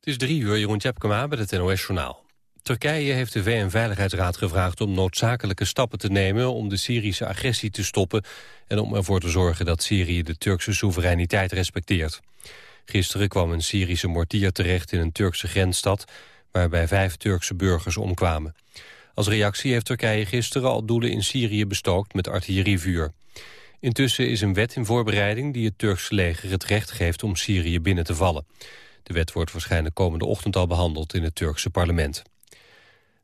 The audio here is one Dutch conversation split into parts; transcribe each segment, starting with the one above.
Het is drie uur, Jeroen Tjepkema met het NOS-journaal. Turkije heeft de VN-veiligheidsraad gevraagd om noodzakelijke stappen te nemen... om de Syrische agressie te stoppen en om ervoor te zorgen dat Syrië de Turkse soevereiniteit respecteert. Gisteren kwam een Syrische mortier terecht in een Turkse grensstad... waarbij vijf Turkse burgers omkwamen. Als reactie heeft Turkije gisteren al doelen in Syrië bestookt met artillerievuur. Intussen is een wet in voorbereiding die het Turkse leger het recht geeft om Syrië binnen te vallen. De wet wordt waarschijnlijk komende ochtend al behandeld in het Turkse parlement.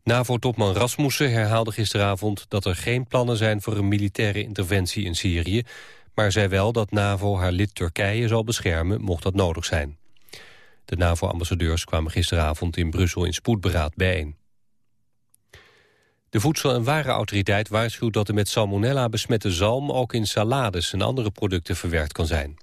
NAVO-topman Rasmussen herhaalde gisteravond dat er geen plannen zijn voor een militaire interventie in Syrië, maar zei wel dat NAVO haar lid Turkije zal beschermen mocht dat nodig zijn. De NAVO-ambassadeurs kwamen gisteravond in Brussel in spoedberaad bijeen. De Voedsel- en Warenautoriteit waarschuwt dat er met salmonella besmette zalm ook in salades en andere producten verwerkt kan zijn.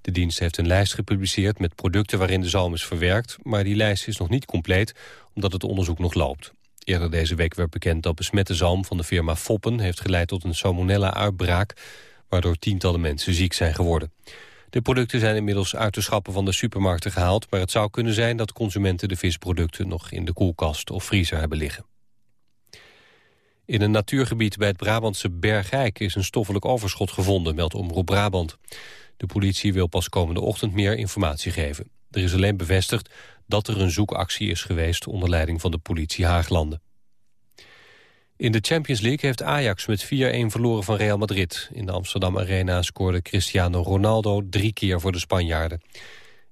De dienst heeft een lijst gepubliceerd met producten waarin de zalm is verwerkt, maar die lijst is nog niet compleet omdat het onderzoek nog loopt. Eerder deze week werd bekend dat besmette zalm van de firma Foppen heeft geleid tot een salmonella-uitbraak, waardoor tientallen mensen ziek zijn geworden. De producten zijn inmiddels uit de schappen van de supermarkten gehaald, maar het zou kunnen zijn dat consumenten de visproducten nog in de koelkast of vriezer hebben liggen. In een natuurgebied bij het Brabantse Bergijk is een stoffelijk overschot gevonden, meldt Omroep Brabant. De politie wil pas komende ochtend meer informatie geven. Er is alleen bevestigd dat er een zoekactie is geweest onder leiding van de politie Haaglanden. In de Champions League heeft Ajax met 4-1 verloren van Real Madrid. In de Amsterdam Arena scoorde Cristiano Ronaldo drie keer voor de Spanjaarden.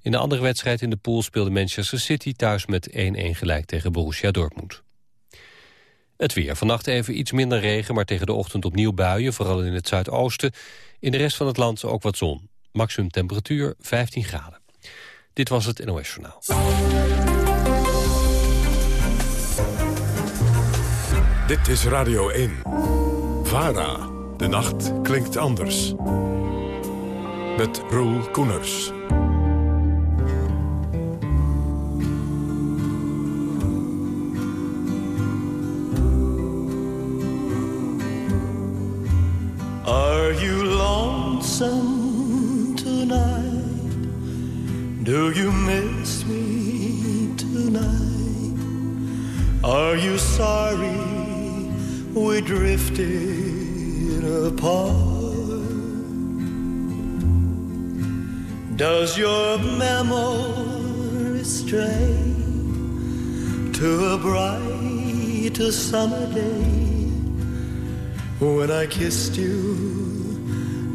In de andere wedstrijd in de pool speelde Manchester City thuis met 1-1 gelijk tegen Borussia Dortmund. Het weer. Vannacht even iets minder regen, maar tegen de ochtend opnieuw buien, vooral in het zuidoosten. In de rest van het land ook wat zon. Maximum temperatuur 15 graden. Dit was het NOS Journaal. Dit is Radio 1. VARA. De nacht klinkt anders. Met Roel Koeners. Lonesome tonight? Do you miss me tonight? Are you sorry we drifted apart? Does your memory stray to a bright summer day? when I kissed you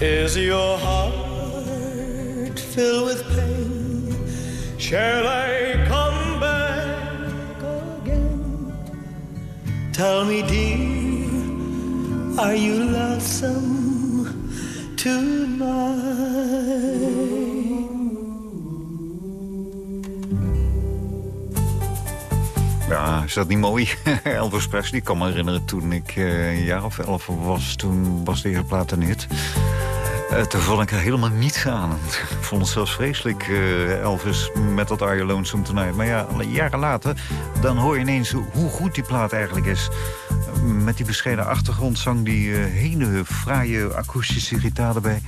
Is your heart filled with pain? Shall I come back again? Tell me, dear, are you lonesome tonight? Ja, is dat niet mooi? Elvis Presley, ik kan me herinneren toen ik uh, een jaar of elf was. Toen was deze plaat een. Toen vond ik er helemaal niets aan. Ik vond het zelfs vreselijk, uh, Elvis, met dat Are You Lonesome Tonight. Maar ja, jaren later, dan hoor je ineens hoe goed die plaat eigenlijk is. Met die bescheiden achtergrondzang, die hele fraaie akoestische gitaar erbij.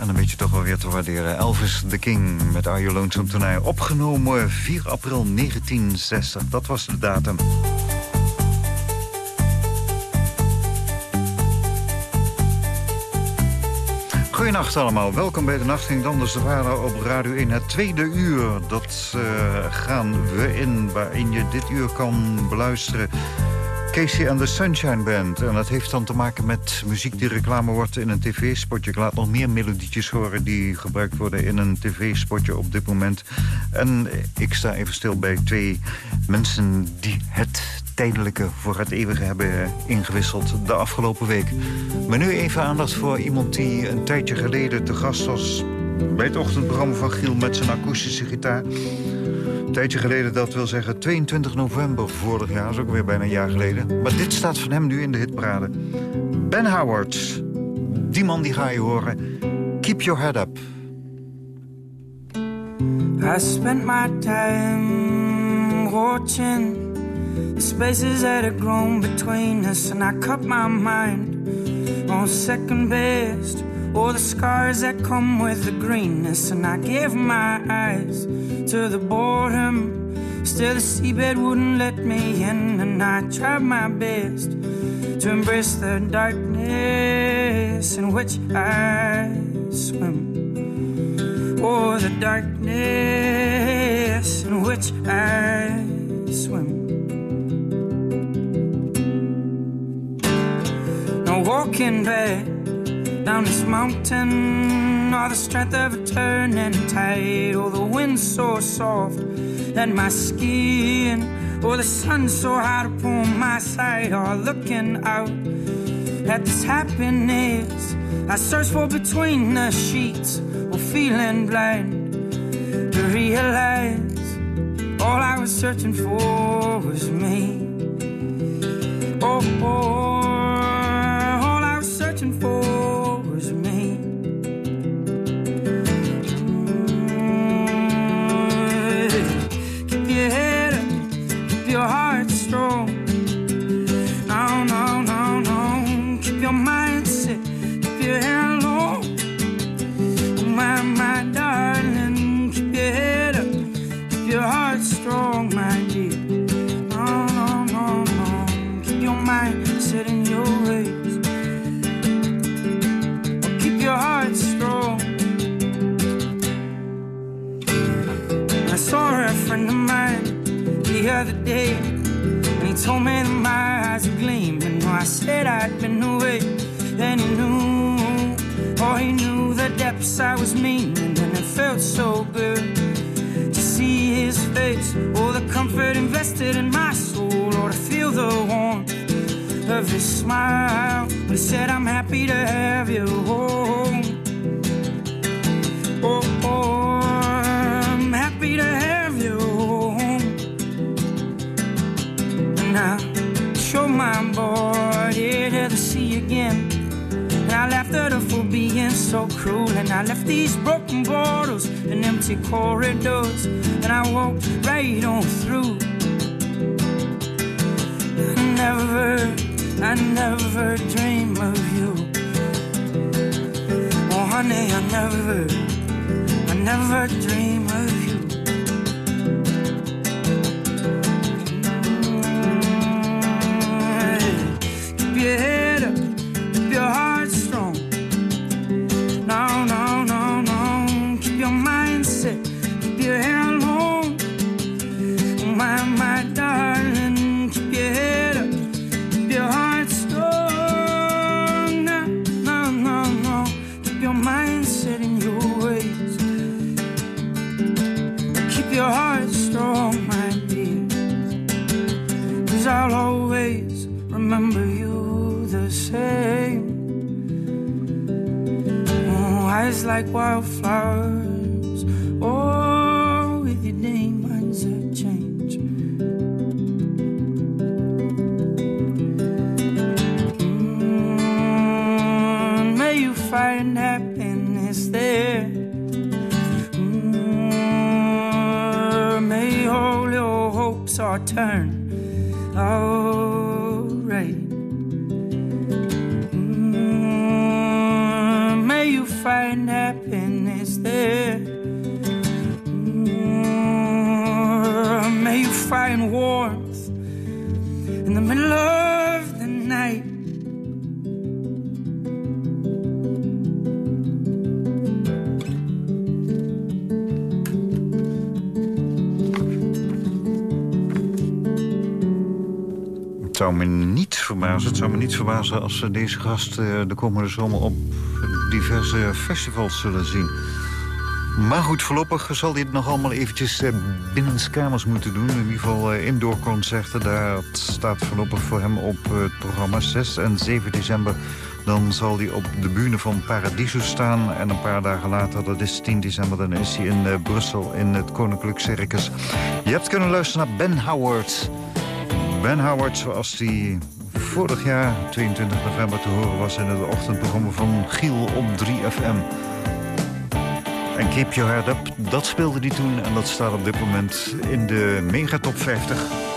En dan weet je toch wel weer te waarderen. Elvis the King met Are You Lonesome Tonight. Opgenomen 4 april 1960. Dat was de datum. Goedenacht allemaal, welkom bij de Nacht Anders de Vader op Radio 1. Het tweede uur, dat uh, gaan we in, waarin je dit uur kan beluisteren Casey and the Sunshine Band. En dat heeft dan te maken met muziek die reclame wordt in een tv-spotje. Ik laat nog meer melodietjes horen die gebruikt worden in een tv-spotje op dit moment. En ik sta even stil bij twee mensen die het tijdelijke voor het eeuwige hebben ingewisseld de afgelopen week. Maar nu even aandacht voor iemand die een tijdje geleden te gast was... bij het ochtendprogramma van Giel met zijn akoestische gitaar. Een tijdje geleden, dat wil zeggen 22 november vorig jaar. Dat is ook weer bijna een jaar geleden. Maar dit staat van hem nu in de hitparade. Ben Howard. Die man die ga je horen. Keep your head up. I spent my time watching the spaces that had grown between us and I cut my mind on second best or the scars that come with the greenness and I gave my eyes to the boredom. Still, the seabed wouldn't let me in, and I tried my best to embrace the darkness in which I swim. Oh, the darkness in which I swim. No walking back down this mountain. All the strength of a turning tide. Or the wind so soft that my skin. Or the sun so hot upon my side. Or looking out at this happiness. I search for between the sheets or feeling blind to realize all I was searching for was me. Oh, oh told me that my eyes are gleaming. I said I'd been away And he knew. Oh, he knew the depths I was meaning And it felt so good To see his face. Oh, the comfort invested in my soul. Or to feel the warmth of his smile. But he said I'm happy to have you. Oh, so cruel. And I left these broken bottles and empty corridors. And I walked right on through. I never, I never dream of you. Oh, honey, I never, I never dream of you. Like wildflowers. Oh, with your name, minds that change. Mm, may you find happiness there. Mm, may all your hopes are turned verbazen, het zou me niet verbazen als we deze gast eh, de komende zomer op diverse festivals zullen zien. Maar goed, voorlopig zal hij het nog allemaal eventjes eh, binnenskamers moeten doen. In ieder geval eh, indoorconcerten, daar staat voorlopig voor hem op eh, het programma 6 en 7 december. Dan zal hij op de bühne van Paradiso staan. En een paar dagen later, dat is 10 december, dan is hij in eh, Brussel in het Koninklijk Circus. Je hebt kunnen luisteren naar Ben Howard. Ben Howard, zoals die vorig jaar, 22 november, te horen was... in het ochtendprogramma van Giel op 3FM. En Keep Your Head Up, dat speelde hij toen... en dat staat op dit moment in de megatop 50.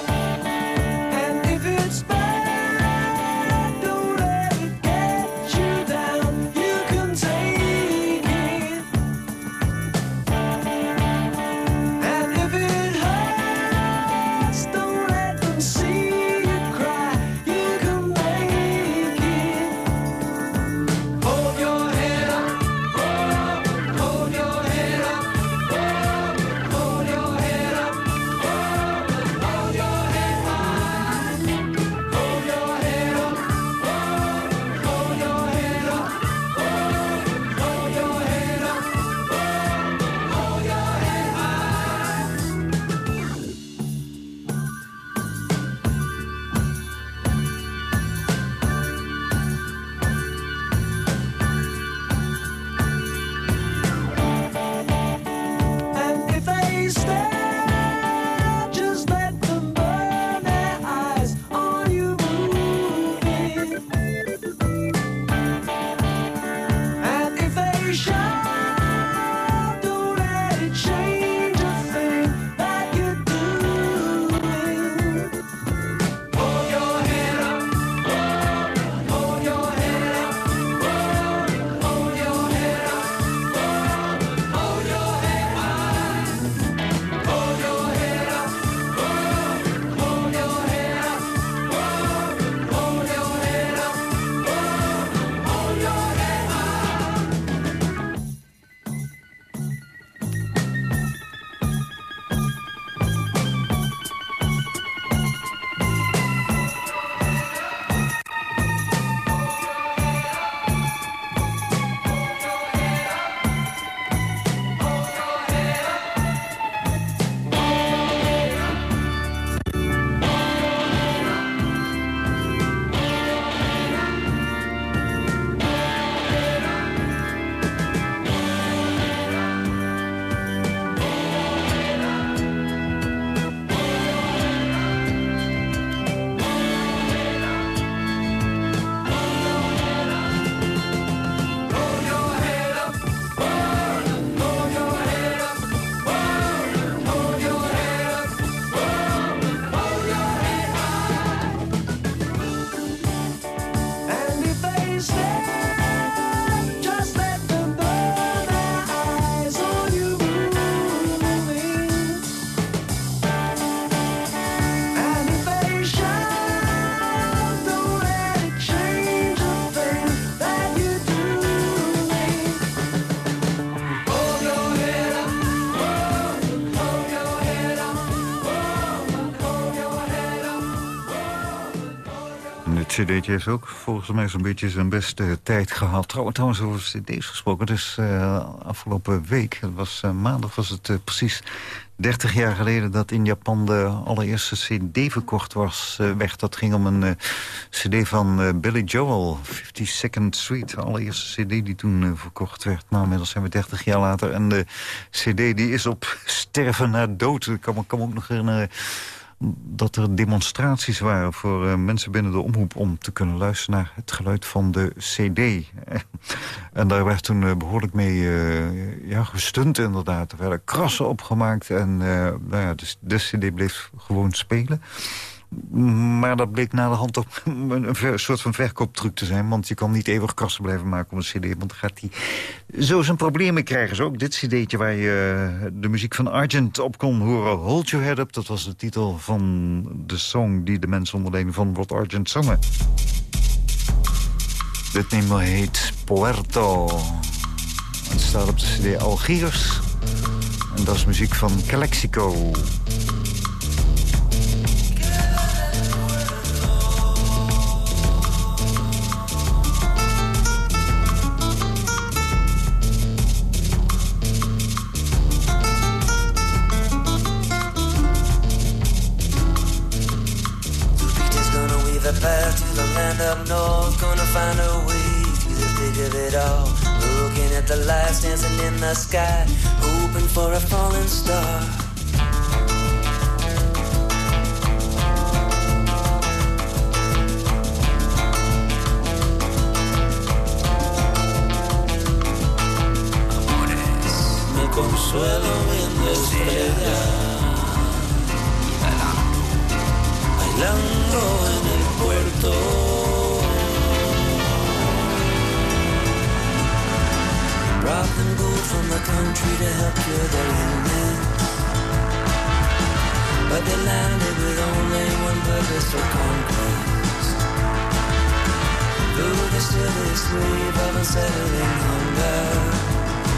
Cd'tje heeft ook volgens mij zo'n beetje zijn beste tijd gehad. Trouwens, over cd's gesproken. Dus uh, afgelopen week, was, uh, maandag was het uh, precies 30 jaar geleden... dat in Japan de allereerste cd verkocht was weg. Dat ging om een cd van Billy Joel, 52nd Street. Allereerste cd die toen verkocht werd. Maar inmiddels zijn we 30 jaar later. En de cd die is op sterven na dood. Ik kan kan ook nog herinneren dat er demonstraties waren voor uh, mensen binnen de omroep... om te kunnen luisteren naar het geluid van de cd. en daar werd toen uh, behoorlijk mee uh, ja, gestund inderdaad. Er werden krassen opgemaakt en nou ja, de, de cd bleef gewoon spelen. Maar dat bleek na de hand op een soort van verkooptruc te zijn. Want je kan niet eeuwig krassen blijven maken op een cd. Want dan gaat hij zo zijn problemen krijgen. Zo ook dit cd'tje waar je eh, de muziek van Argent op kon horen. Hold Your Head Up, dat was de titel van de song... die de mensen onder van Rod Argent zongen. Dit nummer heet Puerto. Het staat op de cd Algiers. En dat is muziek van Calexico. Path to the land up north. Gonna find a way through the thick of it all. Looking at the lights dancing in the sky, hoping for a falling star. Me consuelo viendo estrellas, bailando en el slave of unsettling hunger,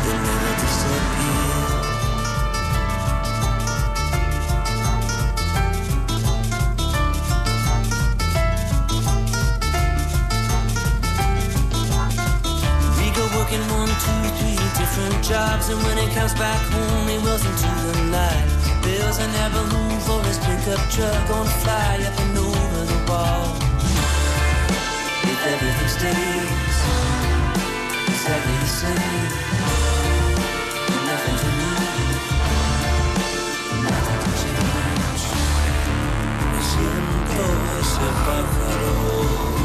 they never disappear. Different jobs, and when he comes back home, he wills into the night. Bills and never room for his pickup truck, gonna fly up and over the wall. If everything stays exactly the same, nothing to lose, nothing to change. Me siento ese pájaro.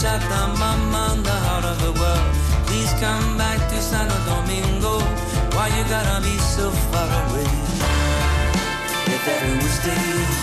to a bachata mama in the heart of the world. Please come back to Santo Domingo. Why you gotta be so far away? If everyone stays exactly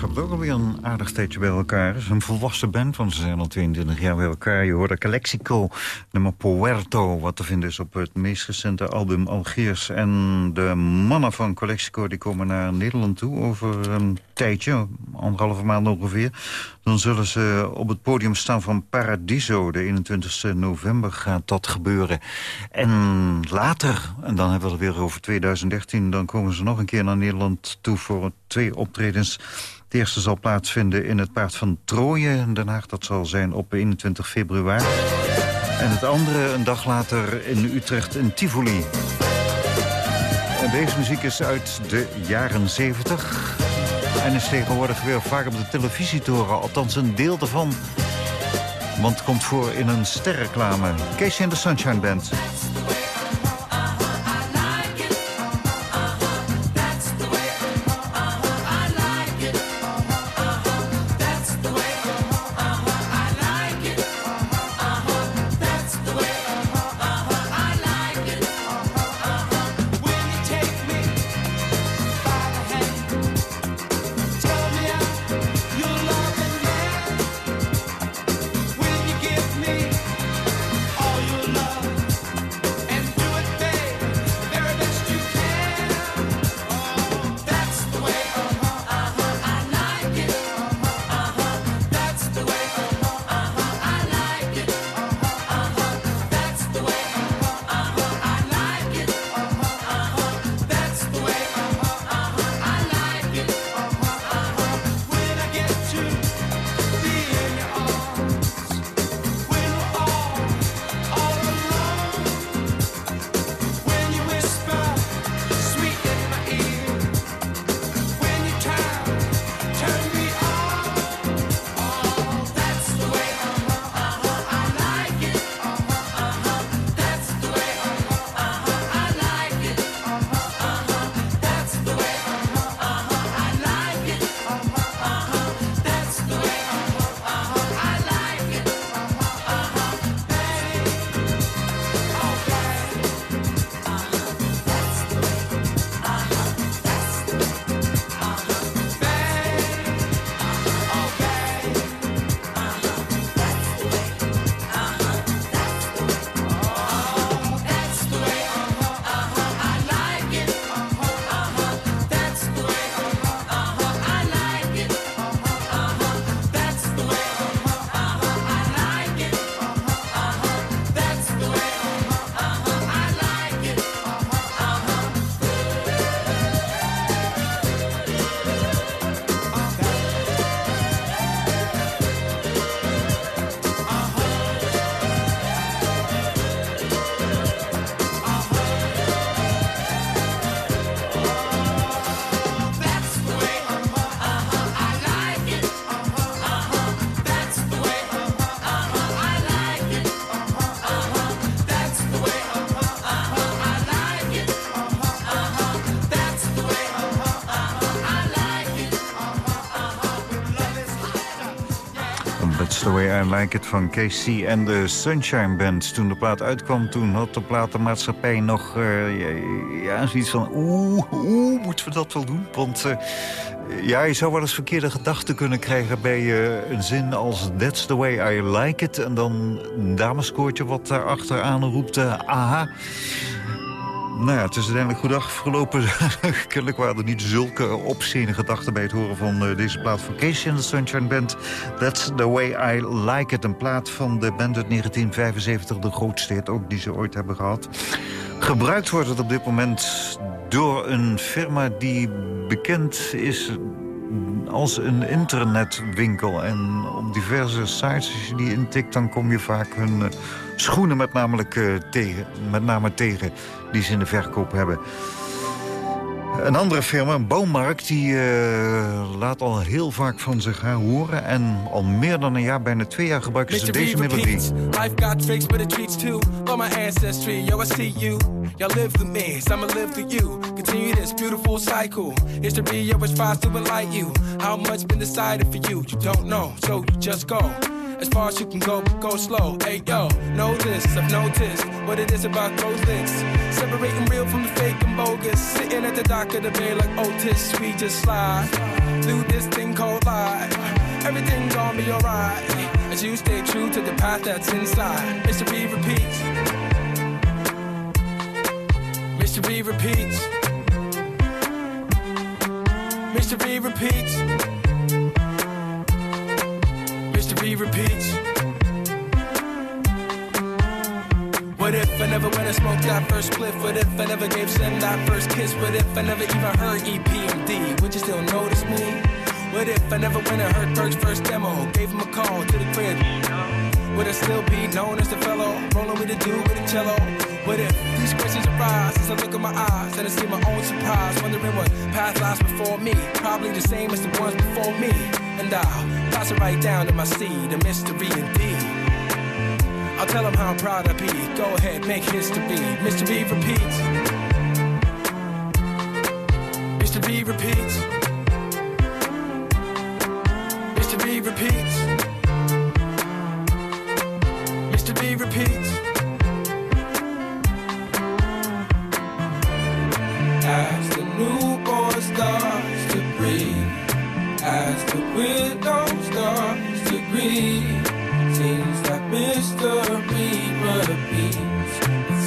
gezelschap ook alweer een aardig tijdje bij elkaar is. Een volwassen band, want ze zijn al 22 jaar bij elkaar. Je hoorde Calexico, nummer Puerto, wat te vinden is op het meest recente album Algiers. En de mannen van Calexico die komen naar Nederland toe over een tijdje, anderhalve maand ongeveer. Dan zullen ze op het podium staan van Paradiso. De 21 november gaat dat gebeuren. En later, en dan hebben we het weer over 2013... dan komen ze nog een keer naar Nederland toe voor twee optredens. De eerste zal plaatsvinden in het Paard van Troje in Den Haag. Dat zal zijn op 21 februari. En het andere een dag later in Utrecht in Tivoli. En deze muziek is uit de jaren 70 en is tegenwoordig weer vaak op de televisie te horen. Althans een deel daarvan. Want het komt voor in een sterreclame. Casey and the Sunshine Band. I like it van KC en de Sunshine Band. Toen de plaat uitkwam, toen had de platenmaatschappij nog eh, ja, zoiets van... Oeh, oeh, moeten we dat wel doen? Want eh, ja, je zou wel eens verkeerde gedachten kunnen krijgen... bij eh, een zin als That's the way I like it. En dan een dameskoortje wat daar achteraan roept... aha. Nou ja, het is uiteindelijk goed afgelopen. Kennelijk waren er niet zulke obscene gedachten bij het horen van eh, deze plaat van Casey en de Sunshine Band. That's the way I like it. Een plaat van de band uit 1975, de grootste hit ook die ze ooit hebben gehad. Gebruikt wordt het op dit moment door een firma die bekend is als een internetwinkel. En op diverse sites, als je die intikt, dan kom je vaak hun eh, schoenen met, namelijk, eh, tegen, met name tegen die ze in de verkoop hebben. Een andere firma, een bouwmarkt, die eh, laat al heel vaak van zich horen. En al meer dan een jaar, bijna twee jaar, gebruiken ze deze melodie. Life got tricks, but it treats too. Love my ancestry, yo, I see you. Y'all live through me, so I'ma live through you. Continue this beautiful cycle. History, is tries to enlighten you. How much been decided for you? You don't know, so you just go. As far as you can go, go slow. Hey yo, know this, I've noticed what it is about close links. Separating real from the fake and bogus. Sitting at the dock of the bay like oh, Otis, we just slide through this thing called life. Everything's gonna be alright as you stay true to the path that's inside. Mystery repeats. Mystery repeats. Mystery repeats. Mystery repeats. What if I never went and smoked that first spliff? What if I never gave Sam that first kiss? What if I never even heard EPMD? Would you still notice me? What if I never went and heard Berg's first demo? Gave him a call to the crib. Would I still be known as the fellow rolling with a dude with a cello? What if these questions arise as I look in my eyes and I see my own surprise, wondering what path lies before me? Probably the same as the ones before me. And I'll pass it right down to my seed, a mystery indeed. I'll tell them how proud I be. Go ahead, make history. Mystery repeats. Mr. B repeats.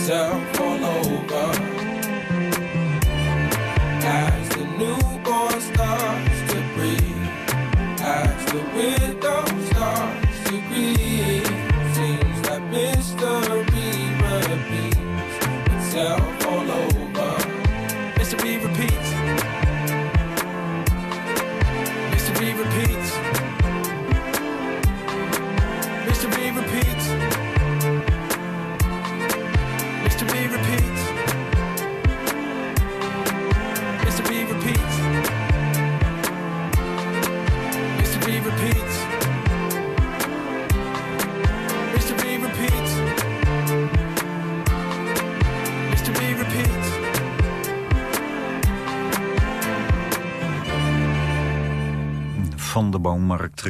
So.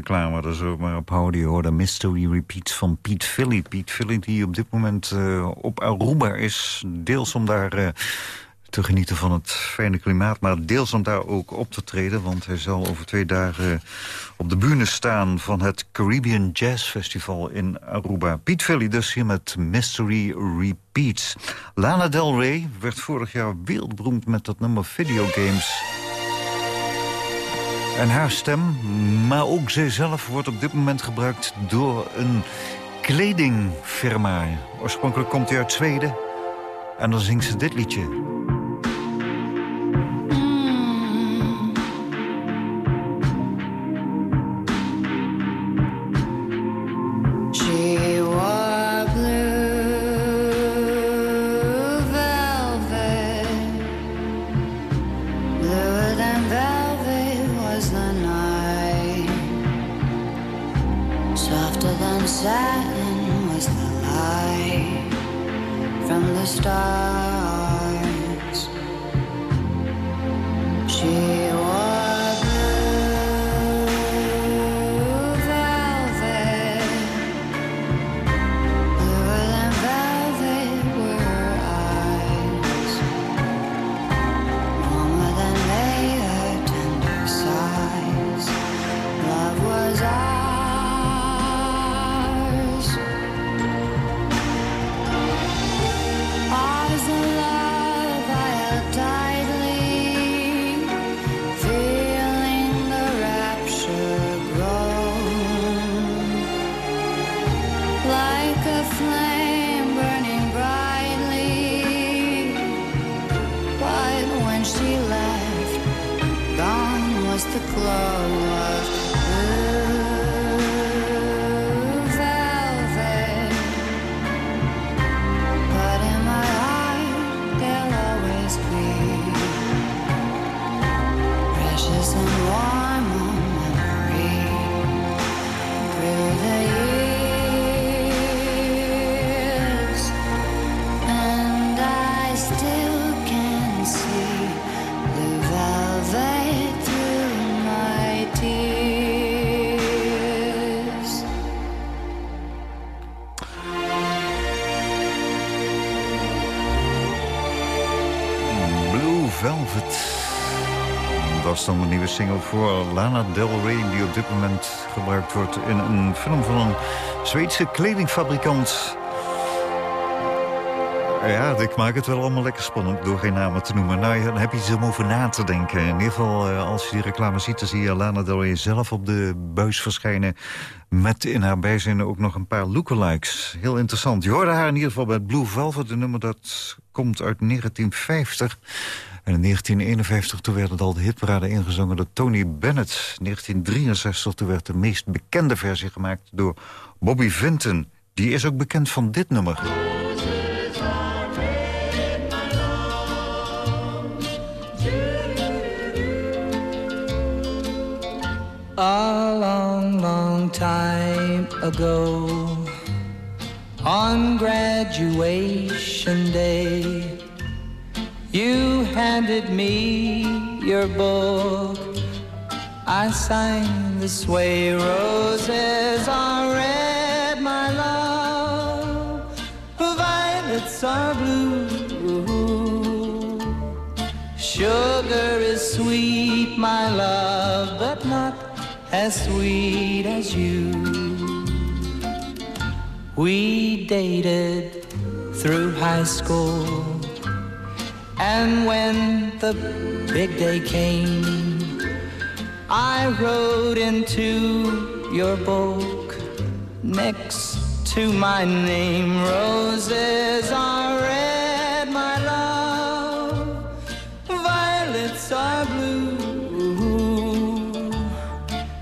Bouwmarktreclame, daar we maar op houden. Je hoorde Mystery Repeats van Piet Philly. Piet Philly die op dit moment eh, op Aruba is. Deels om daar eh, te genieten van het fijne klimaat... maar deels om daar ook op te treden. Want hij zal over twee dagen op de bühne staan... van het Caribbean Jazz Festival in Aruba. Piet Philly dus hier met Mystery Repeats. Lana Del Rey werd vorig jaar wereldberoemd met dat nummer Videogames... En haar stem, maar ook zijzelf, wordt op dit moment gebruikt door een kledingfirma. Oorspronkelijk komt hij uit Zweden. En dan zingt ze dit liedje. Velvet. Dat is dan de nieuwe single voor Lana Del Rey... die op dit moment gebruikt wordt in een film van een Zweedse kledingfabrikant. Ja, ik maak het wel allemaal lekker spannend door geen namen te noemen. Nou, dan heb je iets om over na te denken. In ieder geval, eh, als je die reclame ziet... dan zie je Lana Del Rey zelf op de buis verschijnen... met in haar bijzin ook nog een paar lookalikes. Heel interessant. Je hoorde haar in ieder geval bij Blue Velvet. Een nummer dat komt uit 1950... En in 1951 toen werd het al de hitparade ingezongen door Tony Bennett. 1963 toen werd de meest bekende versie gemaakt door Bobby Vinton. Die is ook bekend van dit nummer. A long, long time ago, on graduation day, you handed me your book. I signed this way, roses are red, my love, violets are blue. Sugar is sweet, my love, but not as sweet as you. We dated through high school, and when the big day came, I wrote into your book next to my name. Roses are red, my love, violets are blue.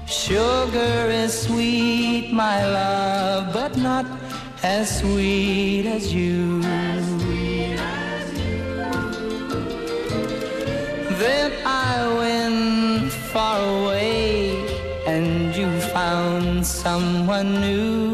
Sugar is sweet, my love, but not as sweet as you. I far away and you found someone new.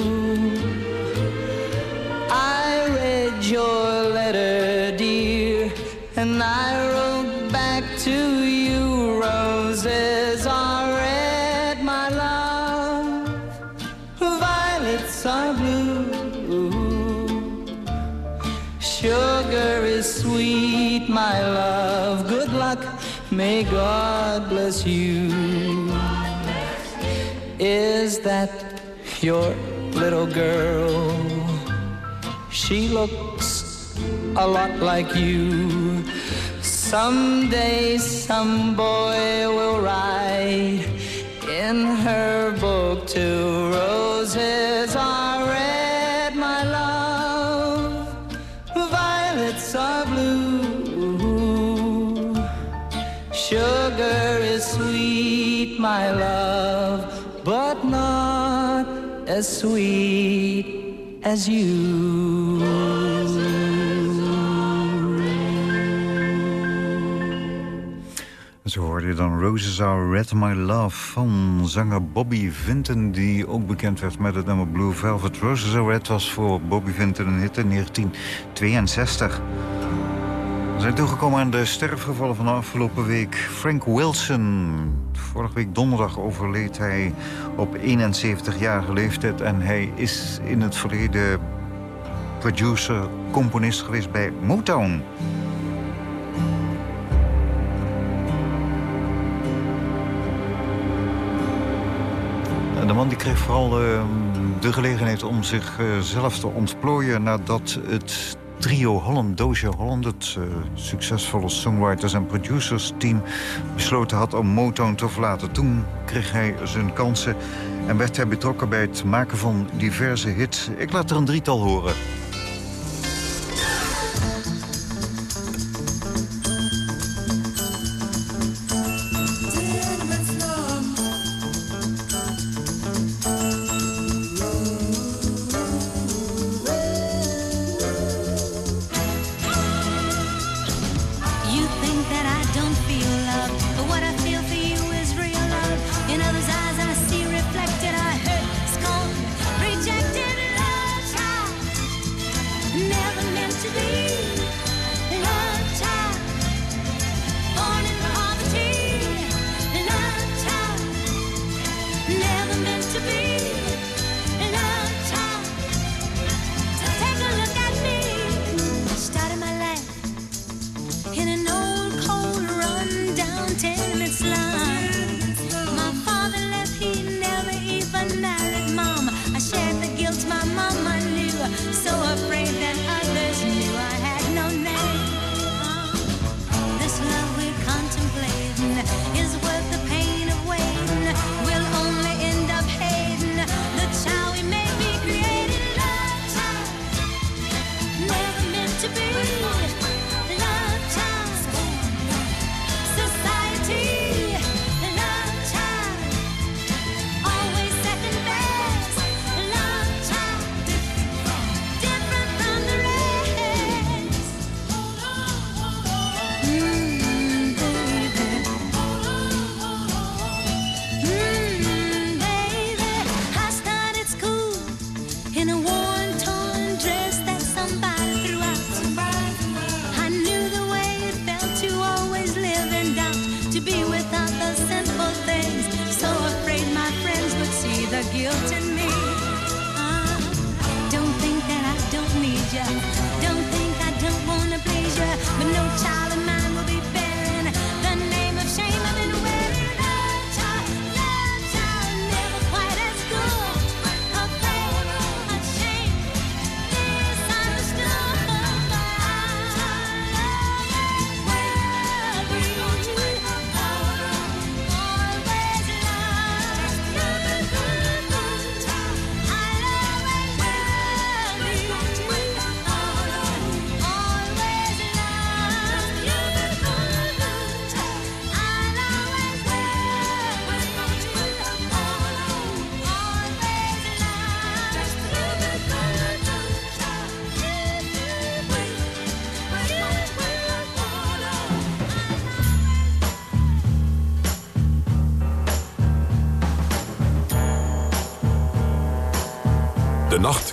Your little girl? She looks a lot like you. Someday some boy will write in her book two roses are red, my love, violets are blue. Sugar is sweet, my love, as sweet as you. Zo hoorde je dan Roses Are Red My Love van zanger Bobby Vinton... die ook bekend werd met het nummer Blue Velvet. Roses Are Red was voor Bobby Vinton een hit in 1962. We zijn toegekomen aan de sterfgevallen van de afgelopen week. Frank Wilson. Vorige week donderdag overleed hij op 71-jarige leeftijd... en hij is in het verleden producer, componist geweest bij Motown... De man die kreeg vooral uh, de gelegenheid om zichzelf uh, te ontplooien... nadat het trio Holland, Doja Holland... het uh, succesvolle songwriters- en producers-team... besloten had om Motown te verlaten. Toen kreeg hij zijn kansen en werd hij betrokken bij het maken van diverse hits. Ik laat er een drietal horen.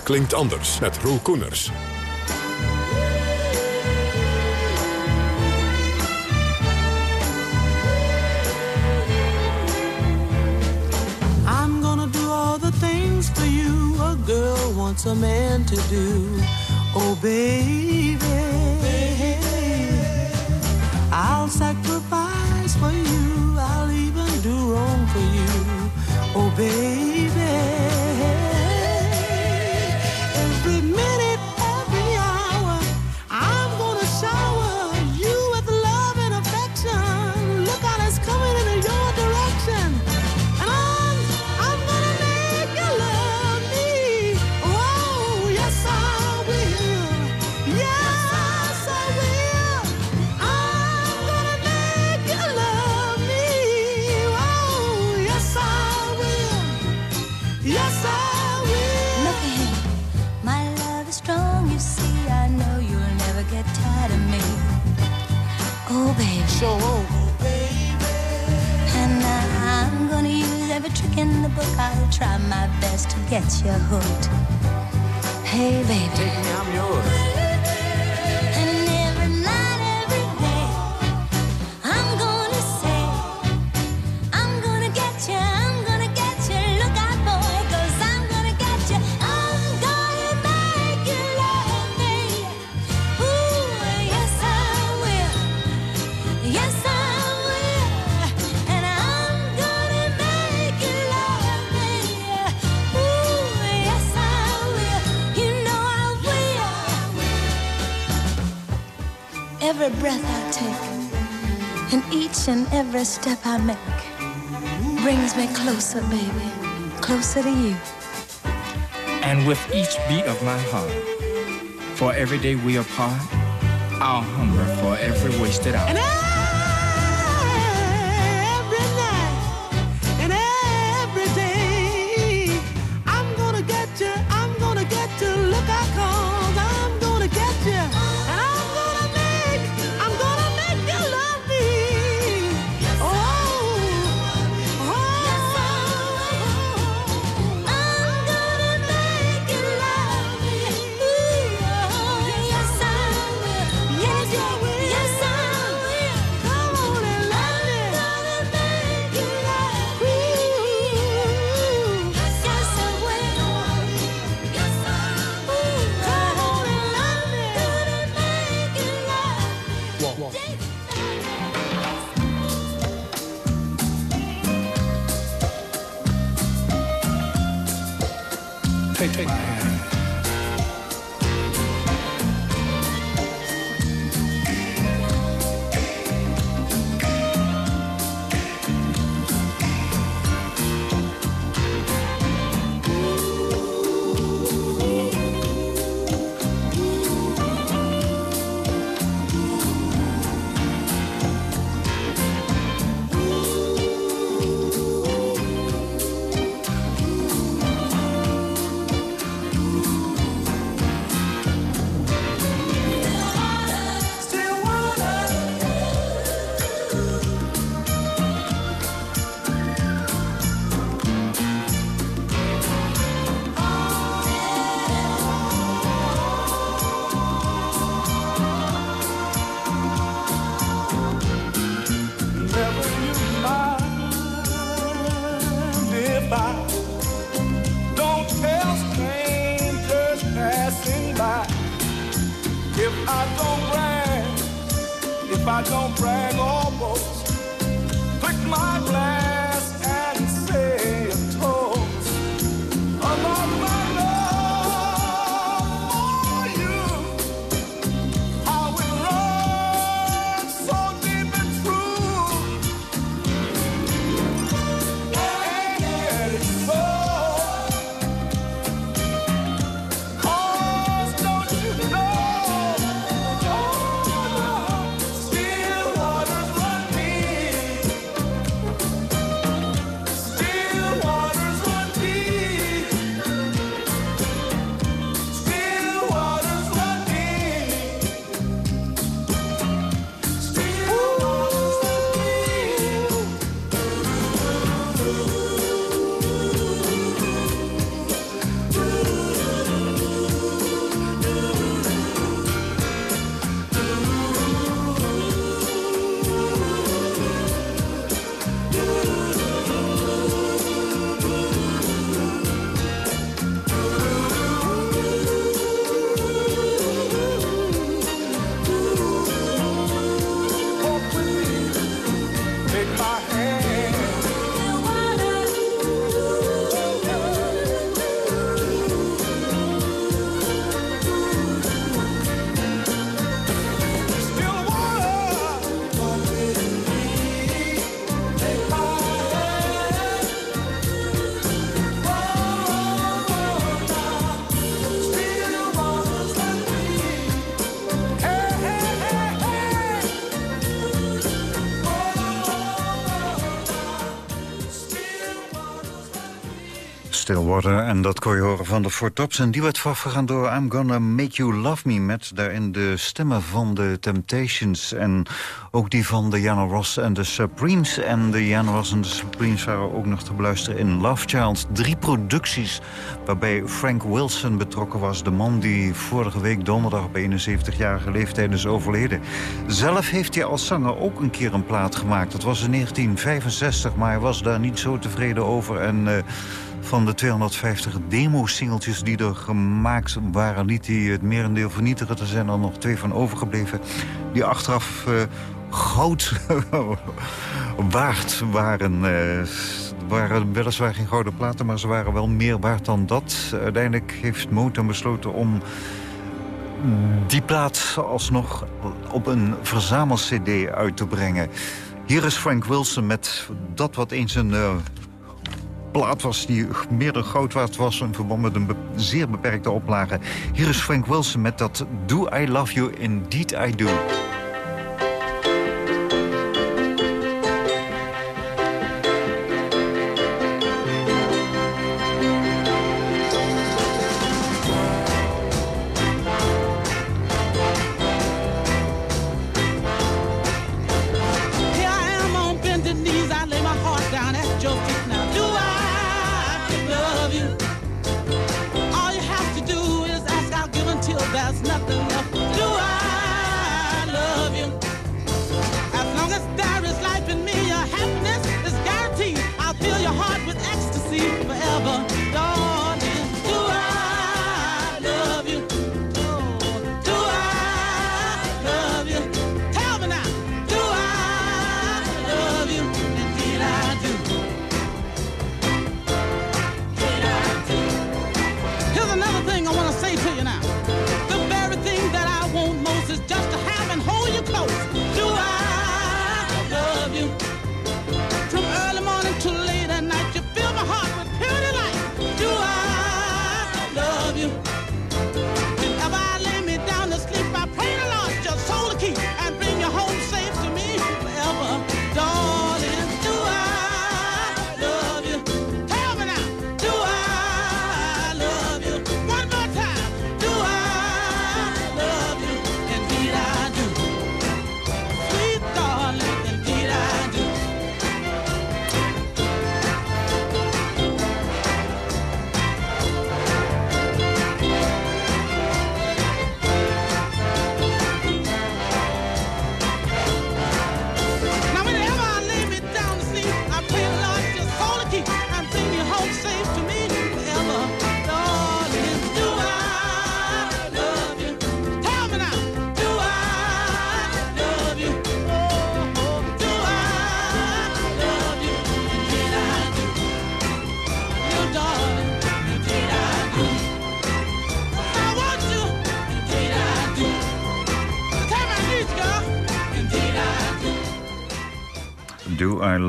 klinkt anders met Roel Koeners. I'm gonna do all the things for you a girl wants a man to do. Oh, Obey. every step I make brings me closer, baby, closer to you. And with each beat of my heart, for every day we apart, I'll hunger for every wasted hour. If I don't brag or boast. Click my flag. Stillwater. En dat kon je horen van de Four Tops. En die werd voorafgegaan door I'm Gonna Make You Love Me... met daarin de stemmen van de Temptations. En ook die van Diana Ross en de Supremes. En de Diana Ross en de Supremes waren ook nog te beluisteren in Love Child. Drie producties waarbij Frank Wilson betrokken was. De man die vorige week donderdag op 71-jarige leeftijd is overleden. Zelf heeft hij als zanger ook een keer een plaat gemaakt. Dat was in 1965, maar hij was daar niet zo tevreden over. En... eh, van de 250 demo-singeltjes die er gemaakt waren... liet hij het merendeel vernietigen. Er zijn er nog twee van overgebleven... die achteraf eh, goud waard waren. Eh, waren weliswaar geen gouden platen, maar ze waren wel meer waard dan dat. Uiteindelijk heeft Motown besloten om die plaat alsnog op een verzamel-cd uit te brengen. Hier is Frank Wilson met dat wat eens een eh, plaat was... die meer goud waard was in verband met een zeer beperkte oplage. Hier is Frank Wilson met dat Do I Love You, Indeed I Do.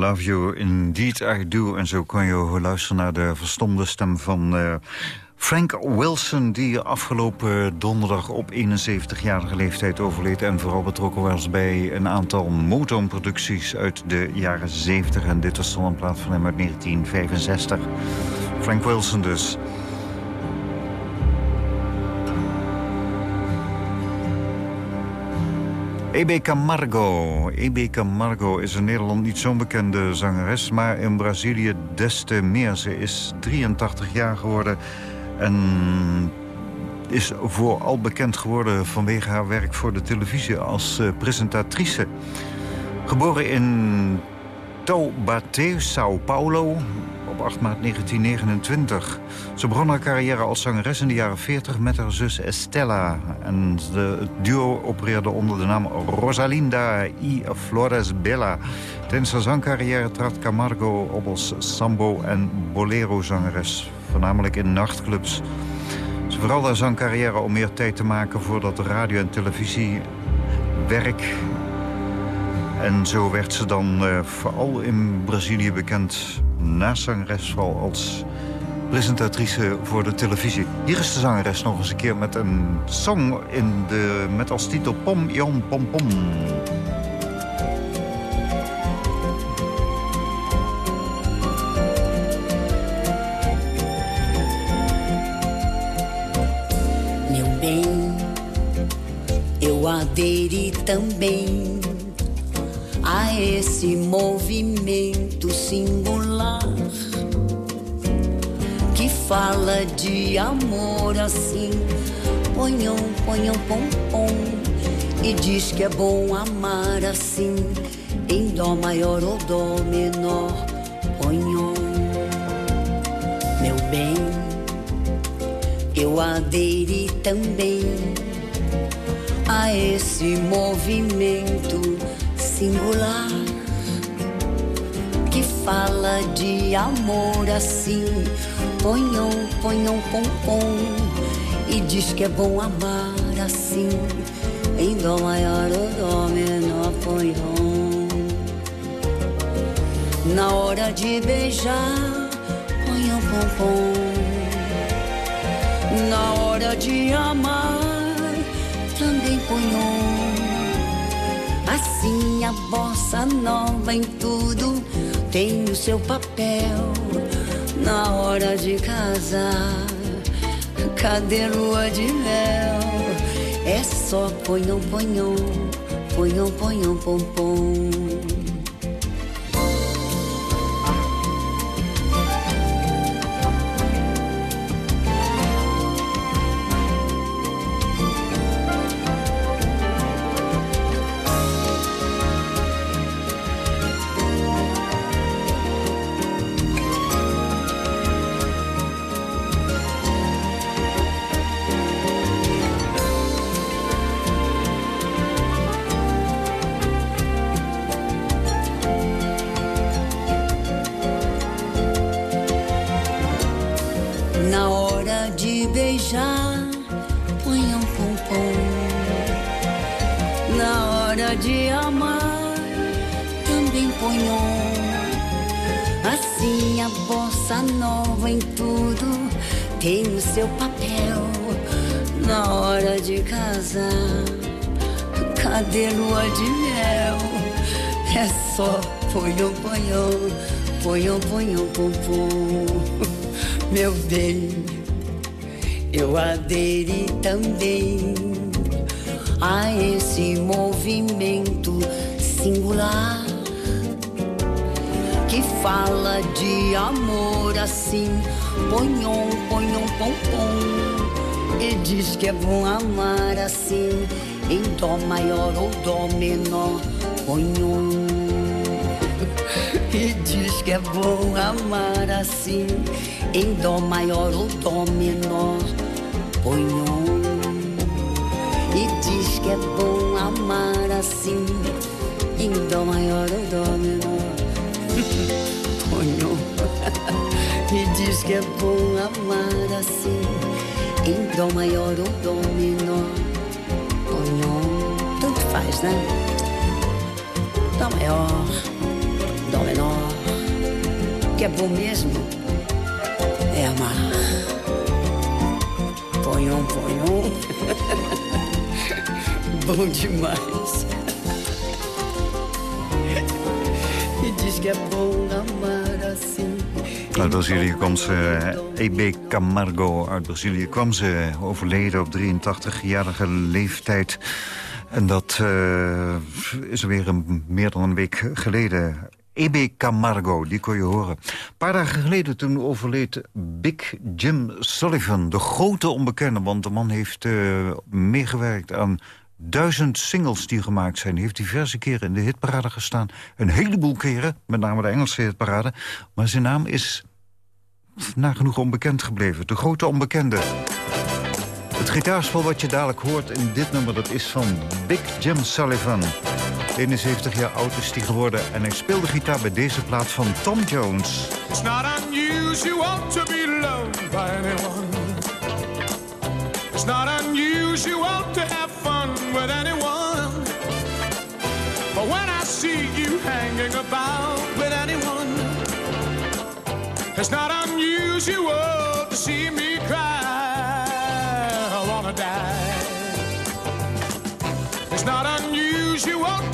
Love You, Indeed I Do. En zo kon je luisteren naar de verstomde stem van eh, Frank Wilson... die afgelopen donderdag op 71-jarige leeftijd overleed... en vooral betrokken was bij een aantal Motown-producties uit de jaren 70. En dit was dan een plaat van hem uit 1965. Frank Wilson dus. E.B. Camargo. E.B. Camargo is in Nederland niet zo'n bekende zangeres... maar in Brazilië des te meer. Ze is 83 jaar geworden en is vooral bekend geworden... vanwege haar werk voor de televisie als eh, presentatrice. Geboren in Taubaté, Sao Paulo, op 8 maart 1929. Ze begon haar carrière als zangeres in de jaren 40 met haar zus Estella. En de, het duo opereerde onder de naam Rosalinda y Flores Bella. Tijdens haar zangcarrière trad Camargo op als sambo- en bolero-zangeres. Voornamelijk in nachtclubs. Ze vooral haar zangcarrière om meer tijd te maken voor dat radio- en televisiewerk en zo werd ze dan eh, vooral in Brazilië bekend naast zangeres als presentatrice voor de televisie. Hier is de zangeres nog eens een keer met een song in de, met als titel Pom Jom Pom Pom. Meu bem, eu aderi também a esse movimento singular que fala de amor assim, ponham, ponham, pom, pom, e diz que é bom amar assim, em dó maior ou dó menor, ponham, meu bem, eu aderi também a esse movimento singular que fala de amor assim. Ponham, ponham, pom, pom, e diz que é bom amar assim. Em dó maior ou dó menor, ponham. Na hora de beijar, ponham, pom, pom. Na hora de amar, também ponham. Assim a bossa nova em tudo tem o seu papel. Na hora de casar, cadê lua de mel? É só ponham, ponham, ponham, ponham, pom, pom pom. Meu bem, eu aderi também a esse movimento singular que fala de amor assim, ponhom, ponhom, pom, pom, e diz que é bom amar assim, em dó maior ou dó menor, ponhom. E diz que é bom amar assim, em dó maior ou dó menor, ponham. E diz que é bom amar assim, em dó maior ou dó menor, ponham. E diz que é bom amar assim, em dó maior ou dó menor, ponham. Tanto faz, né? Dó maior, que é bom mesmo é amar. Ponham, ponham. Bom demais. E diz que é bom amar assim. Uit Brazilië kwam ze, E.B. Camargo uit Brazilië kwam ze, overleden op 83-jarige leeftijd. En dat eh, is weer een, meer dan een week geleden. E.B. Camargo, die kon je horen. Een paar dagen geleden toen overleed Big Jim Sullivan. De grote onbekende, want de man heeft eh, meegewerkt aan duizend singles die gemaakt zijn. Heeft diverse keren in de hitparade gestaan. Een heleboel keren, met name de Engelse hitparade. Maar zijn naam is nagenoeg onbekend gebleven. De grote onbekende. Het gitaarspel wat je dadelijk hoort in dit nummer... dat is van Big Jim Sullivan. 71 jaar oud is hij geworden en hij speelde gitaar bij deze plaat van Tom Jones. It's not unusual to be loved by anyone. It's not unusual to have fun with anyone. But when I see you hanging about with anyone, it's not unusual to see me cry. I wanna die. It's not unusual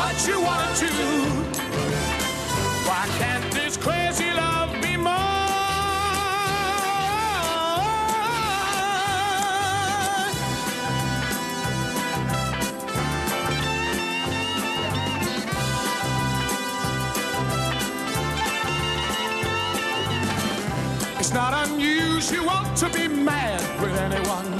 what you want to. Why can't this crazy love be more? It's not unusual to be mad with anyone.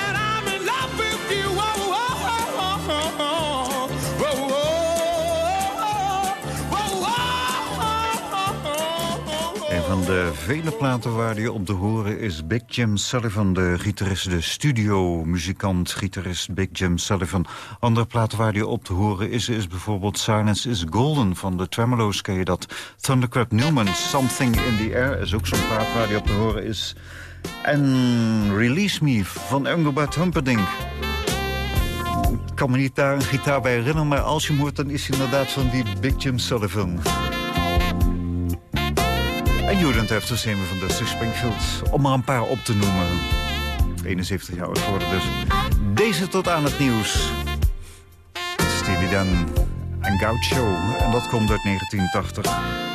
de vele platen waar die op te horen is Big Jim Sullivan, de gitarist, de studio-muzikant, gitarist Big Jim Sullivan. Andere platen waar die op te horen is, is bijvoorbeeld Silence is Golden van de Tremolo's, ken je dat? Thundercrab Newman, Something in the Air is ook zo'n plaat waar die op te horen is. En Release Me van Engelbert Humperdinck. Ik kan me niet daar een gitaar bij herinneren, maar als je hem hoort, dan is hij inderdaad van die Big Jim Sullivan. En Judent heeft de van Dusty Springfield, om er een paar op te noemen. 71 jaar oud geworden dus. Deze tot aan het nieuws. Steely Dan en Gaucho. En dat komt uit 1980.